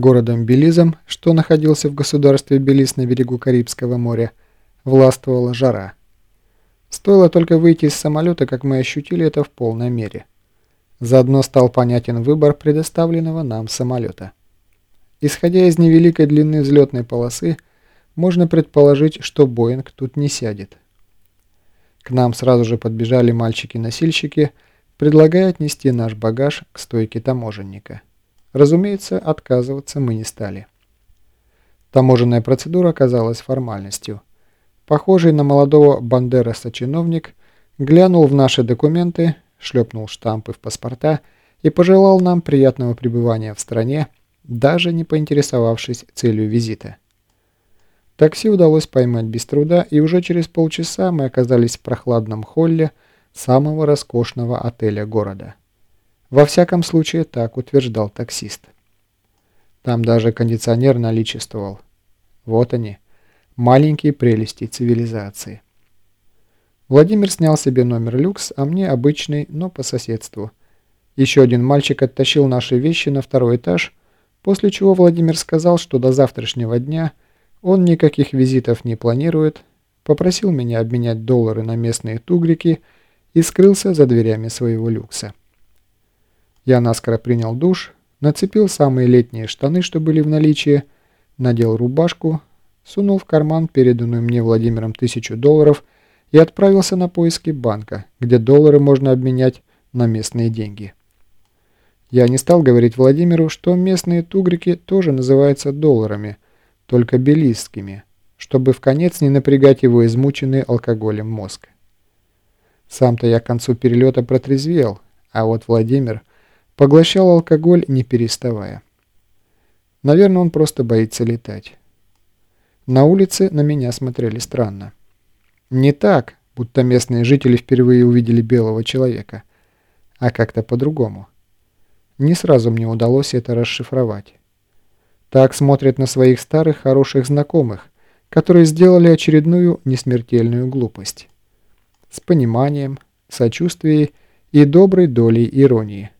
городом Белизом, что находился в государстве Белиз на берегу Карибского моря, властвовала жара. Стоило только выйти из самолета, как мы ощутили это в полной мере. Заодно стал понятен выбор предоставленного нам самолета. Исходя из невеликой длины взлетной полосы, можно предположить, что Боинг тут не сядет. К нам сразу же подбежали мальчики-носильщики, предлагая отнести наш багаж к стойке таможенника. Разумеется, отказываться мы не стали. Таможенная процедура оказалась формальностью. Похожий на молодого Бандераса чиновник глянул в наши документы, шлепнул штампы в паспорта и пожелал нам приятного пребывания в стране, даже не поинтересовавшись целью визита. Такси удалось поймать без труда, и уже через полчаса мы оказались в прохладном холле самого роскошного отеля города. Во всяком случае, так утверждал таксист. Там даже кондиционер наличествовал. Вот они, маленькие прелести цивилизации. Владимир снял себе номер люкс, а мне обычный, но по соседству. Еще один мальчик оттащил наши вещи на второй этаж, после чего Владимир сказал, что до завтрашнего дня – он никаких визитов не планирует, попросил меня обменять доллары на местные тугрики и скрылся за дверями своего люкса. Я наскоро принял душ, нацепил самые летние штаны, что были в наличии, надел рубашку, сунул в карман переданную мне Владимиром тысячу долларов и отправился на поиски банка, где доллары можно обменять на местные деньги. Я не стал говорить Владимиру, что местные тугрики тоже называются долларами – только белистскими, чтобы в конец не напрягать его измученный алкоголем мозг. Сам-то я к концу перелета протрезвел, а вот Владимир поглощал алкоголь не переставая. Наверное, он просто боится летать. На улице на меня смотрели странно. Не так, будто местные жители впервые увидели белого человека, а как-то по-другому. Не сразу мне удалось это расшифровать. Так смотрят на своих старых хороших знакомых, которые сделали очередную несмертельную глупость. С пониманием, сочувствием и доброй долей иронии.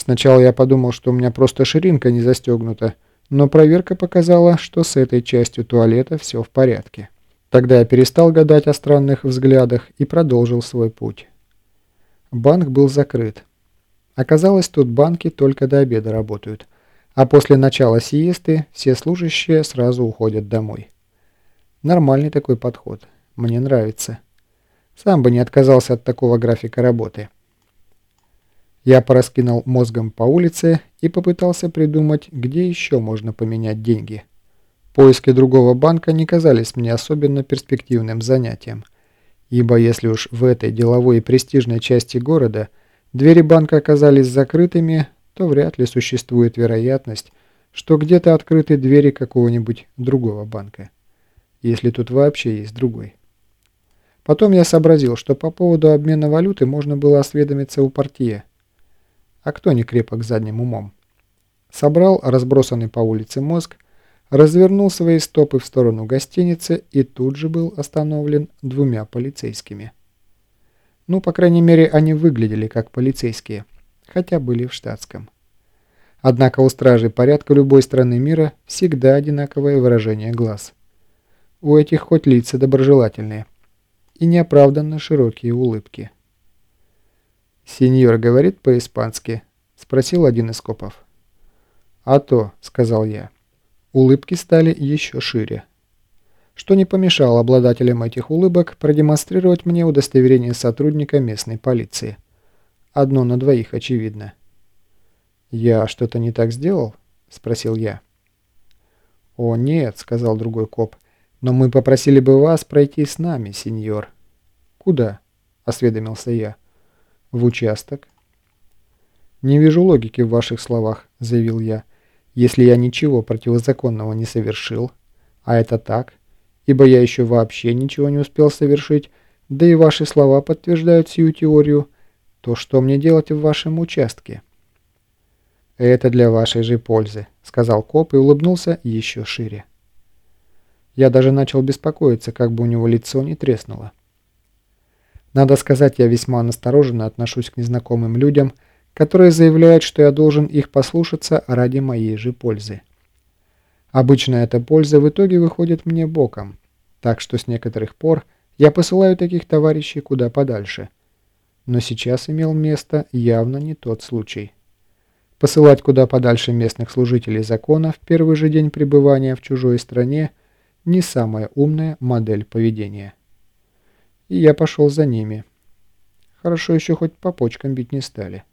Сначала я подумал, что у меня просто ширинка не застегнута, но проверка показала, что с этой частью туалета все в порядке. Тогда я перестал гадать о странных взглядах и продолжил свой путь. Банк был закрыт. Оказалось, тут банки только до обеда работают – а после начала сиесты все служащие сразу уходят домой. Нормальный такой подход. Мне нравится. Сам бы не отказался от такого графика работы. Я пораскинул мозгом по улице и попытался придумать, где еще можно поменять деньги. Поиски другого банка не казались мне особенно перспективным занятием, ибо если уж в этой деловой и престижной части города двери банка оказались закрытыми, то вряд ли существует вероятность, что где-то открыты двери какого-нибудь другого банка. Если тут вообще есть другой. Потом я сообразил, что по поводу обмена валюты можно было осведомиться у портье. А кто не крепок задним умом? Собрал разбросанный по улице мозг, развернул свои стопы в сторону гостиницы и тут же был остановлен двумя полицейскими. Ну, по крайней мере, они выглядели как полицейские – хотя были в штатском. Однако у стражей порядка любой страны мира всегда одинаковое выражение глаз. У этих хоть лица доброжелательные и неоправданно широкие улыбки. «Сеньор говорит по-испански?» – спросил один из копов. «А то», – сказал я. Улыбки стали еще шире. Что не помешало обладателям этих улыбок продемонстрировать мне удостоверение сотрудника местной полиции. Одно на двоих, очевидно. «Я что-то не так сделал?» – спросил я. «О, нет», – сказал другой коп, – «но мы попросили бы вас пройти с нами, сеньор». «Куда?» – осведомился я. «В участок». «Не вижу логики в ваших словах», – заявил я. «Если я ничего противозаконного не совершил, а это так, ибо я еще вообще ничего не успел совершить, да и ваши слова подтверждают сию теорию, – то что мне делать в вашем участке?» «Это для вашей же пользы», — сказал коп и улыбнулся еще шире. Я даже начал беспокоиться, как бы у него лицо не треснуло. Надо сказать, я весьма настороженно отношусь к незнакомым людям, которые заявляют, что я должен их послушаться ради моей же пользы. Обычно эта польза в итоге выходит мне боком, так что с некоторых пор я посылаю таких товарищей куда подальше. Но сейчас имел место явно не тот случай. Посылать куда подальше местных служителей закона в первый же день пребывания в чужой стране – не самая умная модель поведения. И я пошел за ними. Хорошо еще хоть по почкам бить не стали.